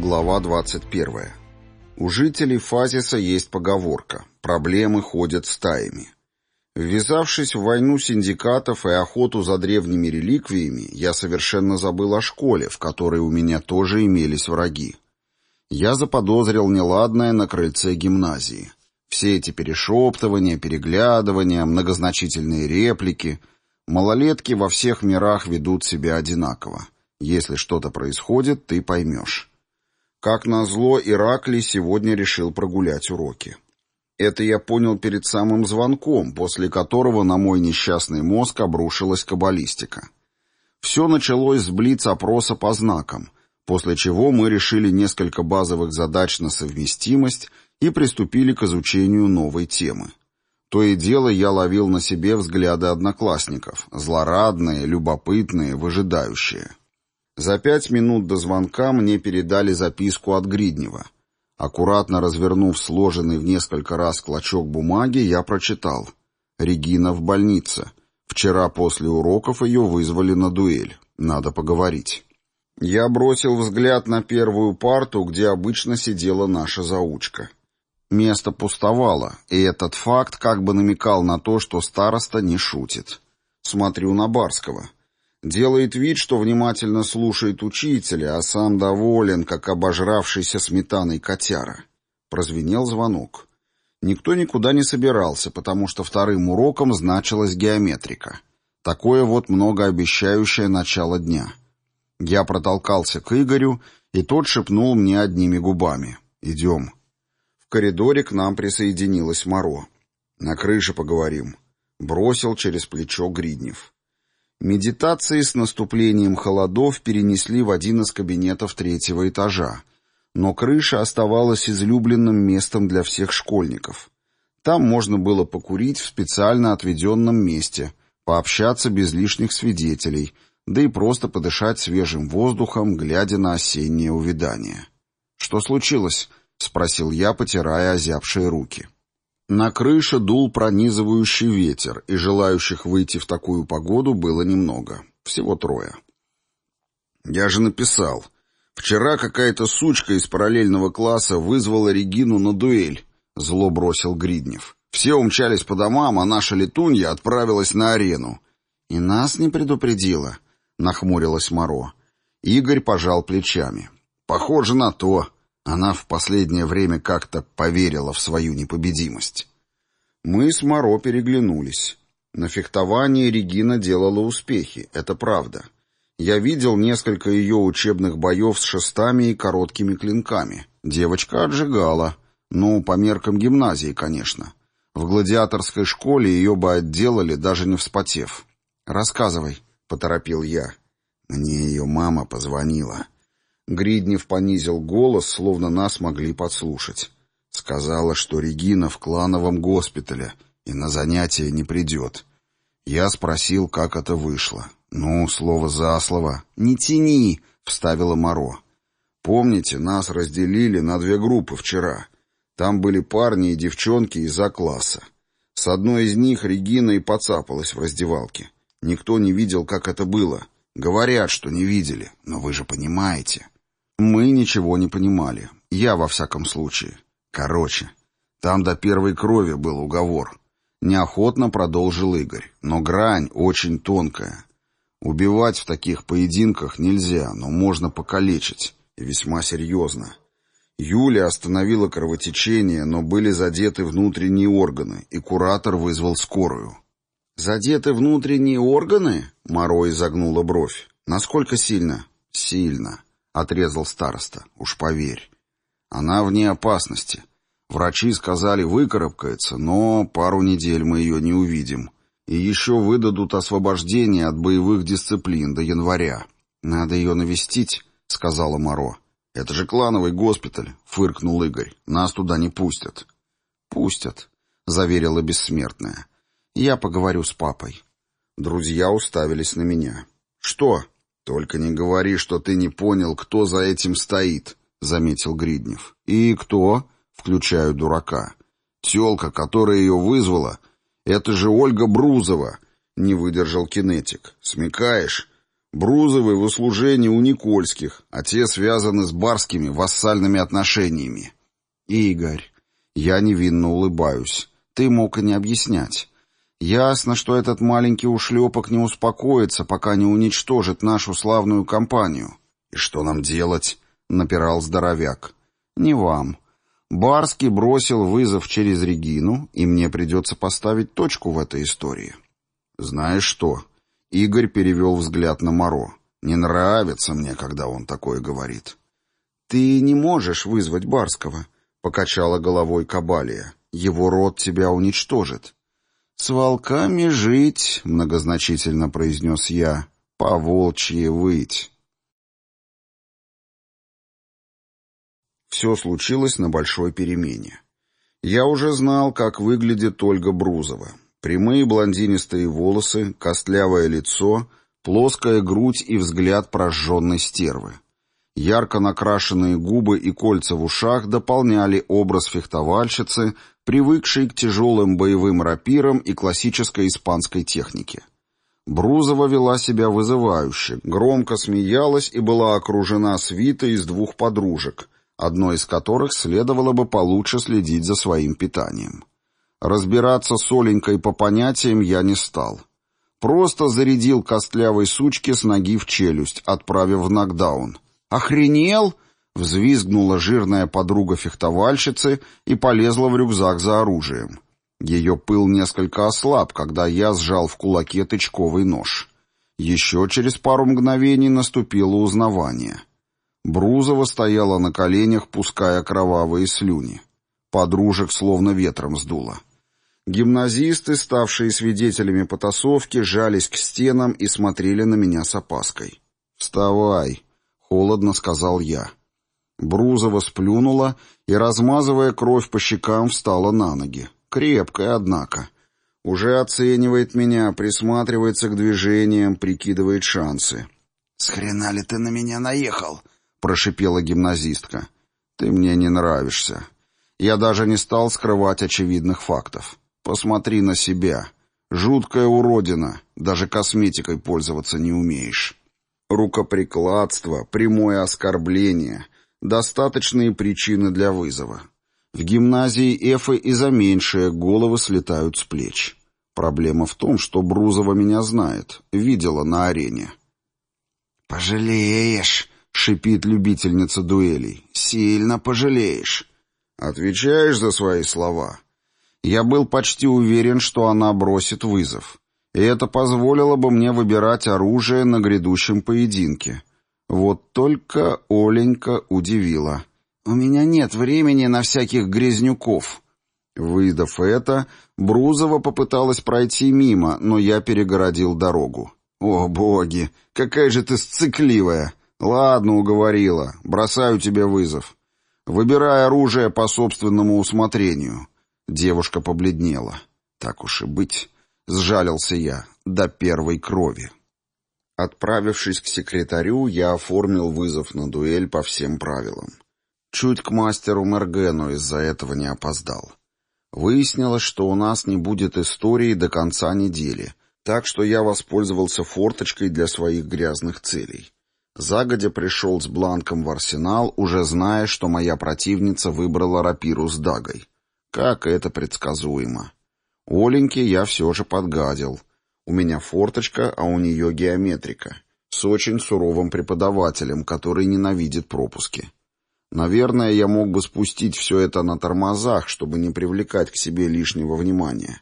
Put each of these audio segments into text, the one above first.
Глава 21. У жителей Фазиса есть поговорка «проблемы ходят стаями». Ввязавшись в войну синдикатов и охоту за древними реликвиями, я совершенно забыл о школе, в которой у меня тоже имелись враги. Я заподозрил неладное на крыльце гимназии. Все эти перешептывания, переглядывания, многозначительные реплики. Малолетки во всех мирах ведут себя одинаково. Если что-то происходит, ты поймешь. Как назло, Ираклий сегодня решил прогулять уроки. Это я понял перед самым звонком, после которого на мой несчастный мозг обрушилась каббалистика. Все началось с блиц-опроса по знакам, после чего мы решили несколько базовых задач на совместимость и приступили к изучению новой темы. То и дело я ловил на себе взгляды одноклассников, злорадные, любопытные, выжидающие. За пять минут до звонка мне передали записку от Гриднева. Аккуратно развернув сложенный в несколько раз клочок бумаги, я прочитал. «Регина в больнице. Вчера после уроков ее вызвали на дуэль. Надо поговорить». Я бросил взгляд на первую парту, где обычно сидела наша заучка. Место пустовало, и этот факт как бы намекал на то, что староста не шутит. Смотрю на Барского. Делает вид, что внимательно слушает учителя, а сам доволен, как обожравшийся сметаной котяра. Прозвенел звонок. Никто никуда не собирался, потому что вторым уроком значилась геометрика. Такое вот многообещающее начало дня. Я протолкался к Игорю, и тот шепнул мне одними губами. «Идем» коридоре к нам присоединилась Моро. «На крыше поговорим», — бросил через плечо Гриднев. Медитации с наступлением холодов перенесли в один из кабинетов третьего этажа, но крыша оставалась излюбленным местом для всех школьников. Там можно было покурить в специально отведенном месте, пообщаться без лишних свидетелей, да и просто подышать свежим воздухом, глядя на осеннее увядание. «Что случилось?» — спросил я, потирая озябшие руки. На крыше дул пронизывающий ветер, и желающих выйти в такую погоду было немного. Всего трое. «Я же написал. Вчера какая-то сучка из параллельного класса вызвала Регину на дуэль», — зло бросил Гриднев. «Все умчались по домам, а наша летунья отправилась на арену». «И нас не предупредила», — нахмурилась Моро. Игорь пожал плечами. «Похоже на то», она в последнее время как-то поверила в свою непобедимость. Мы с Моро переглянулись. На фехтовании Регина делала успехи, это правда. Я видел несколько ее учебных боев с шестами и короткими клинками. Девочка отжигала. Ну, по меркам гимназии, конечно. В гладиаторской школе ее бы отделали, даже не вспотев. «Рассказывай», — поторопил я. Мне ее мама позвонила. Гриднев понизил голос, словно нас могли подслушать. Сказала, что Регина в клановом госпитале и на занятия не придет. Я спросил, как это вышло. «Ну, слово за слово». «Не тяни!» — вставила Моро. «Помните, нас разделили на две группы вчера. Там были парни и девчонки из А-класса. С одной из них Регина и поцапалась в раздевалке. Никто не видел, как это было. Говорят, что не видели, но вы же понимаете». Мы ничего не понимали. Я, во всяком случае. Короче, там до первой крови был уговор. Неохотно продолжил Игорь. Но грань очень тонкая. Убивать в таких поединках нельзя, но можно покалечить. И весьма серьезно. Юля остановила кровотечение, но были задеты внутренние органы, и куратор вызвал скорую. «Задеты внутренние органы?» — Моро изогнула бровь. «Насколько сильно?» «Сильно». — отрезал староста. «Уж поверь. Она вне опасности. Врачи сказали, выкарабкается, но пару недель мы ее не увидим. И еще выдадут освобождение от боевых дисциплин до января. Надо ее навестить», — сказала Моро. «Это же клановый госпиталь», — фыркнул Игорь. «Нас туда не пустят». «Пустят», — заверила бессмертная. «Я поговорю с папой». Друзья уставились на меня. «Что?» «Только не говори, что ты не понял, кто за этим стоит», — заметил Гриднев. «И кто?» — включаю дурака. «Телка, которая ее вызвала, это же Ольга Брузова», — не выдержал кинетик. «Смекаешь? Брузовы в услужении у Никольских, а те связаны с барскими вассальными отношениями. Игорь, я невинно улыбаюсь. Ты мог и не объяснять. Ясно, что этот маленький ушлепок не успокоится, пока не уничтожит нашу славную компанию. И что нам делать? Напирал здоровяк. Не вам. Барский бросил вызов через Регину, и мне придется поставить точку в этой истории. Знаешь что? Игорь перевел взгляд на Моро. Не нравится мне, когда он такое говорит. Ты не можешь вызвать Барского, покачала головой Кабалия. Его род тебя уничтожит. «С волками жить», — многозначительно произнес я, — «по волчьи выть». Все случилось на большой перемене. Я уже знал, как выглядит Ольга Брузова. Прямые блондинистые волосы, костлявое лицо, плоская грудь и взгляд прожженной стервы. Ярко накрашенные губы и кольца в ушах дополняли образ фехтовальщицы, привыкшей к тяжелым боевым рапирам и классической испанской технике. Брузова вела себя вызывающе, громко смеялась и была окружена свитой из двух подружек, одной из которых следовало бы получше следить за своим питанием. Разбираться с Оленькой по понятиям я не стал. Просто зарядил костлявой сучке с ноги в челюсть, отправив в нокдаун. «Охренел?» — взвизгнула жирная подруга фехтовальщицы и полезла в рюкзак за оружием. Ее пыл несколько ослаб, когда я сжал в кулаке тычковый нож. Еще через пару мгновений наступило узнавание. Брузова стояла на коленях, пуская кровавые слюни. Подружек словно ветром сдуло. Гимназисты, ставшие свидетелями потасовки, жались к стенам и смотрели на меня с опаской. «Вставай!» — холодно сказал я. Брузова сплюнула и, размазывая кровь по щекам, встала на ноги. Крепкая, однако. Уже оценивает меня, присматривается к движениям, прикидывает шансы. «С хрена ли ты на меня наехал?» — прошипела гимназистка. «Ты мне не нравишься. Я даже не стал скрывать очевидных фактов. Посмотри на себя. Жуткая уродина. Даже косметикой пользоваться не умеешь. Рукоприкладство, прямое оскорбление. Достаточные причины для вызова. В гимназии Эфы и за меньшее головы слетают с плеч. Проблема в том, что Брузова меня знает, видела на арене. «Пожалеешь», — шипит любительница дуэлей. «Сильно пожалеешь». «Отвечаешь за свои слова?» Я был почти уверен, что она бросит вызов. И это позволило бы мне выбирать оружие на грядущем поединке. Вот только Оленька удивила. «У меня нет времени на всяких грязнюков». Выдав это, Брузова попыталась пройти мимо, но я перегородил дорогу. «О, боги! Какая же ты сцикливая! Ладно, уговорила. Бросаю тебе вызов. Выбирай оружие по собственному усмотрению. Девушка побледнела. Так уж и быть, сжалился я до первой крови. Отправившись к секретарю, я оформил вызов на дуэль по всем правилам. Чуть к мастеру Мергену из-за этого не опоздал. Выяснилось, что у нас не будет истории до конца недели, так что я воспользовался форточкой для своих грязных целей. Загодя пришел с бланком в арсенал, уже зная, что моя противница выбрала рапиру с дагой. Как это предсказуемо. Оленьке я все же подгадил. У меня форточка, а у нее геометрика. С очень суровым преподавателем, который ненавидит пропуски. Наверное, я мог бы спустить все это на тормозах, чтобы не привлекать к себе лишнего внимания.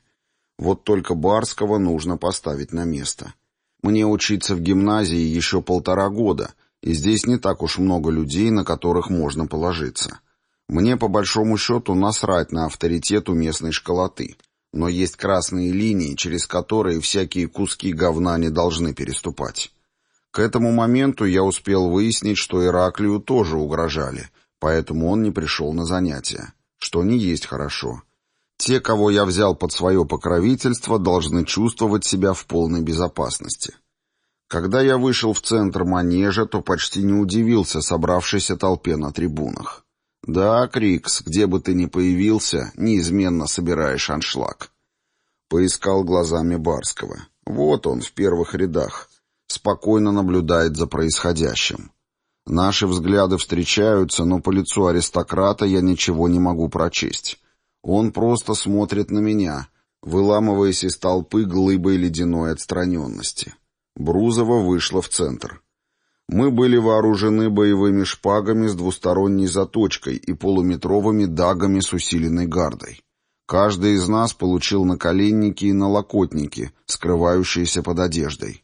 Вот только Барского нужно поставить на место. Мне учиться в гимназии еще полтора года, и здесь не так уж много людей, на которых можно положиться. Мне, по большому счету, насрать на авторитет у местной школоты. Но есть красные линии, через которые всякие куски говна не должны переступать. К этому моменту я успел выяснить, что Ираклию тоже угрожали, поэтому он не пришел на занятия. Что не есть хорошо. Те, кого я взял под свое покровительство, должны чувствовать себя в полной безопасности. Когда я вышел в центр манежа, то почти не удивился собравшейся толпе на трибунах. «Да, Крикс, где бы ты ни появился, неизменно собираешь аншлаг». Поискал глазами Барского. Вот он, в первых рядах. Спокойно наблюдает за происходящим. Наши взгляды встречаются, но по лицу аристократа я ничего не могу прочесть. Он просто смотрит на меня, выламываясь из толпы глыбой ледяной отстраненности. Брузова вышла в центр. Мы были вооружены боевыми шпагами с двусторонней заточкой и полуметровыми дагами с усиленной гардой. Каждый из нас получил наколенники и налокотники, скрывающиеся под одеждой.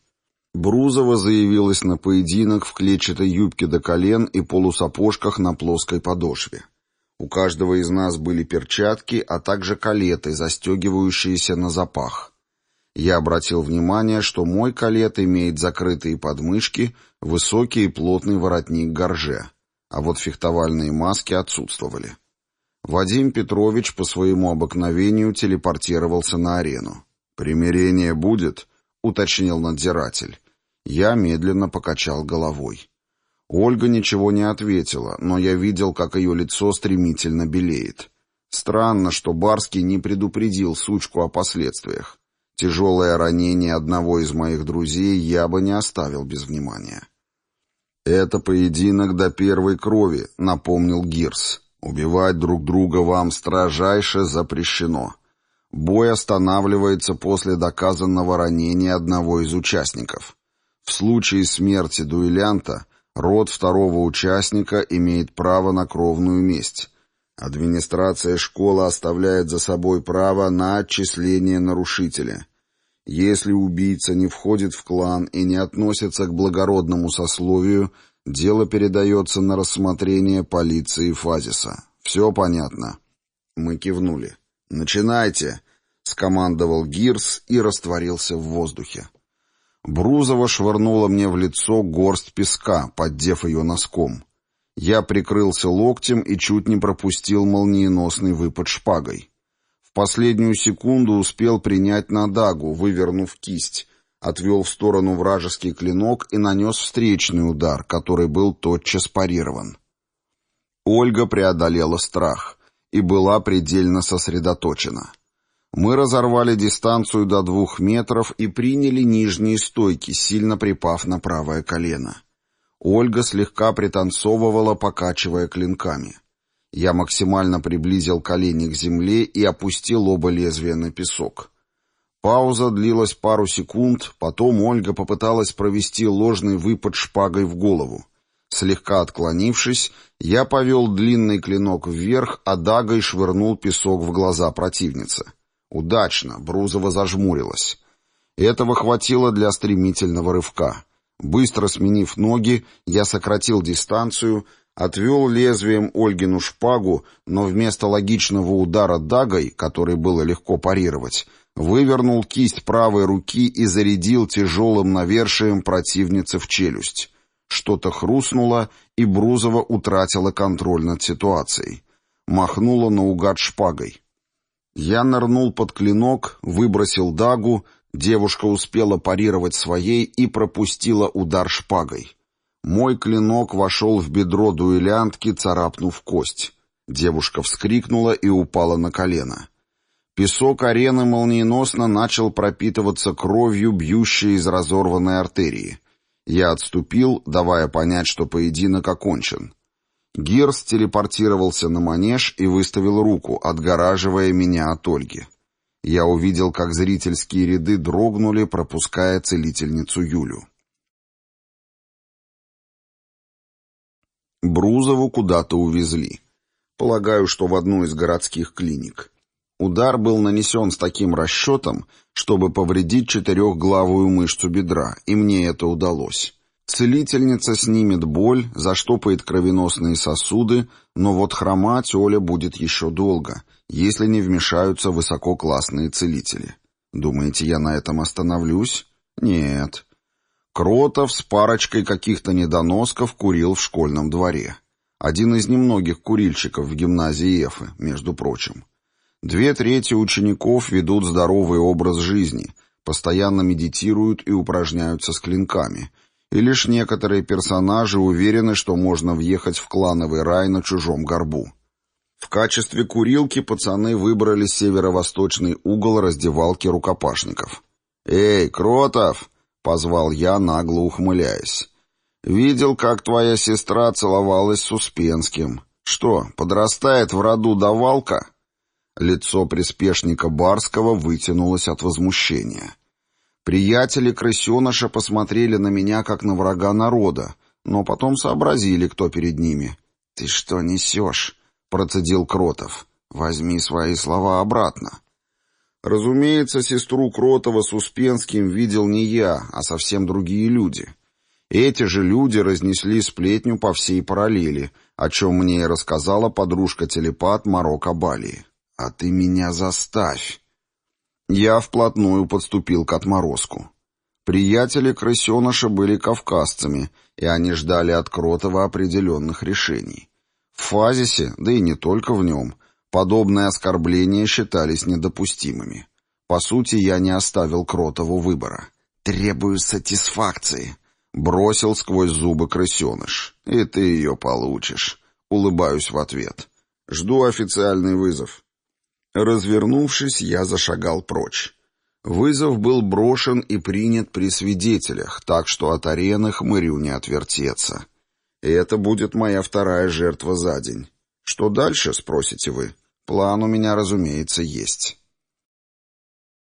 Брузова заявилась на поединок в клетчатой юбке до колен и полусапожках на плоской подошве. У каждого из нас были перчатки, а также калеты, застегивающиеся на запах. Я обратил внимание, что мой калет имеет закрытые подмышки, высокий и плотный воротник горже, а вот фехтовальные маски отсутствовали. Вадим Петрович по своему обыкновению телепортировался на арену. «Примирение будет?» — уточнил надзиратель. Я медленно покачал головой. Ольга ничего не ответила, но я видел, как ее лицо стремительно белеет. Странно, что Барский не предупредил сучку о последствиях. Тяжелое ранение одного из моих друзей я бы не оставил без внимания. «Это поединок до первой крови», — напомнил Гирс. «Убивать друг друга вам строжайше запрещено. Бой останавливается после доказанного ранения одного из участников. В случае смерти дуэлянта род второго участника имеет право на кровную месть». Администрация школы оставляет за собой право на отчисление нарушителя. Если убийца не входит в клан и не относится к благородному сословию, дело передается на рассмотрение полиции Фазиса. Все понятно?» Мы кивнули. «Начинайте!» — скомандовал Гирс и растворился в воздухе. Брузова швырнула мне в лицо горсть песка, поддев ее носком. Я прикрылся локтем и чуть не пропустил молниеносный выпад шпагой. В последнюю секунду успел принять на дагу, вывернув кисть, отвел в сторону вражеский клинок и нанес встречный удар, который был тотчас парирован. Ольга преодолела страх и была предельно сосредоточена. Мы разорвали дистанцию до двух метров и приняли нижние стойки, сильно припав на правое колено. Ольга слегка пританцовывала, покачивая клинками. Я максимально приблизил колени к земле и опустил оба лезвия на песок. Пауза длилась пару секунд, потом Ольга попыталась провести ложный выпад шпагой в голову. Слегка отклонившись, я повел длинный клинок вверх, а дагой швырнул песок в глаза противницы. Удачно, Брузова зажмурилась. Этого хватило для стремительного рывка. Быстро сменив ноги, я сократил дистанцию, отвел лезвием Ольгину шпагу, но вместо логичного удара дагой, который было легко парировать, вывернул кисть правой руки и зарядил тяжелым навершием противницы в челюсть. Что-то хрустнуло, и Брузова утратила контроль над ситуацией. Махнула наугад шпагой. Я нырнул под клинок, выбросил дагу, Девушка успела парировать своей и пропустила удар шпагой. Мой клинок вошел в бедро дуэлянтки, царапнув кость. Девушка вскрикнула и упала на колено. Песок арены молниеносно начал пропитываться кровью, бьющей из разорванной артерии. Я отступил, давая понять, что поединок окончен. Гирс телепортировался на манеж и выставил руку, отгораживая меня от Ольги. Я увидел, как зрительские ряды дрогнули, пропуская целительницу Юлю. Брузову куда-то увезли. Полагаю, что в одну из городских клиник. Удар был нанесен с таким расчетом, чтобы повредить четырехглавую мышцу бедра, и мне это удалось. Целительница снимет боль, заштопает кровеносные сосуды, но вот хромать Оля будет еще долго, если не вмешаются высококлассные целители. Думаете, я на этом остановлюсь? Нет. Кротов с парочкой каких-то недоносков курил в школьном дворе. Один из немногих курильщиков в гимназии Эфы, между прочим. Две трети учеников ведут здоровый образ жизни, постоянно медитируют и упражняются с клинками, и лишь некоторые персонажи уверены, что можно въехать в клановый рай на чужом горбу. В качестве курилки пацаны выбрали северо-восточный угол раздевалки рукопашников. «Эй, Кротов!» позвал я, нагло ухмыляясь. «Видел, как твоя сестра целовалась с Успенским. Что, подрастает в роду давалка?» Лицо приспешника Барского вытянулось от возмущения. Приятели крысеныша посмотрели на меня, как на врага народа, но потом сообразили, кто перед ними. «Ты что несешь?» — процедил Кротов. «Возьми свои слова обратно». Разумеется, сестру Кротова с Успенским видел не я, а совсем другие люди. Эти же люди разнесли сплетню по всей параллели, о чем мне и рассказала подружка-телепат Марок Абалии. «А ты меня заставь!» Я вплотную подступил к отморозку. Приятели крысеныша были кавказцами, и они ждали от Кротова определенных решений. В фазисе, да и не только в нем, подобные оскорбления считались недопустимыми. По сути, я не оставил Кротову выбора. «Требую сатисфакции», — бросил сквозь зубы крысеныш. «И ты ее получишь», — улыбаюсь в ответ. «Жду официальный вызов». Развернувшись, я зашагал прочь. Вызов был брошен и принят при свидетелях, так что от арены хмырю не отвертеться. И это будет моя вторая жертва за день. Что дальше, спросите вы? План у меня, разумеется, есть.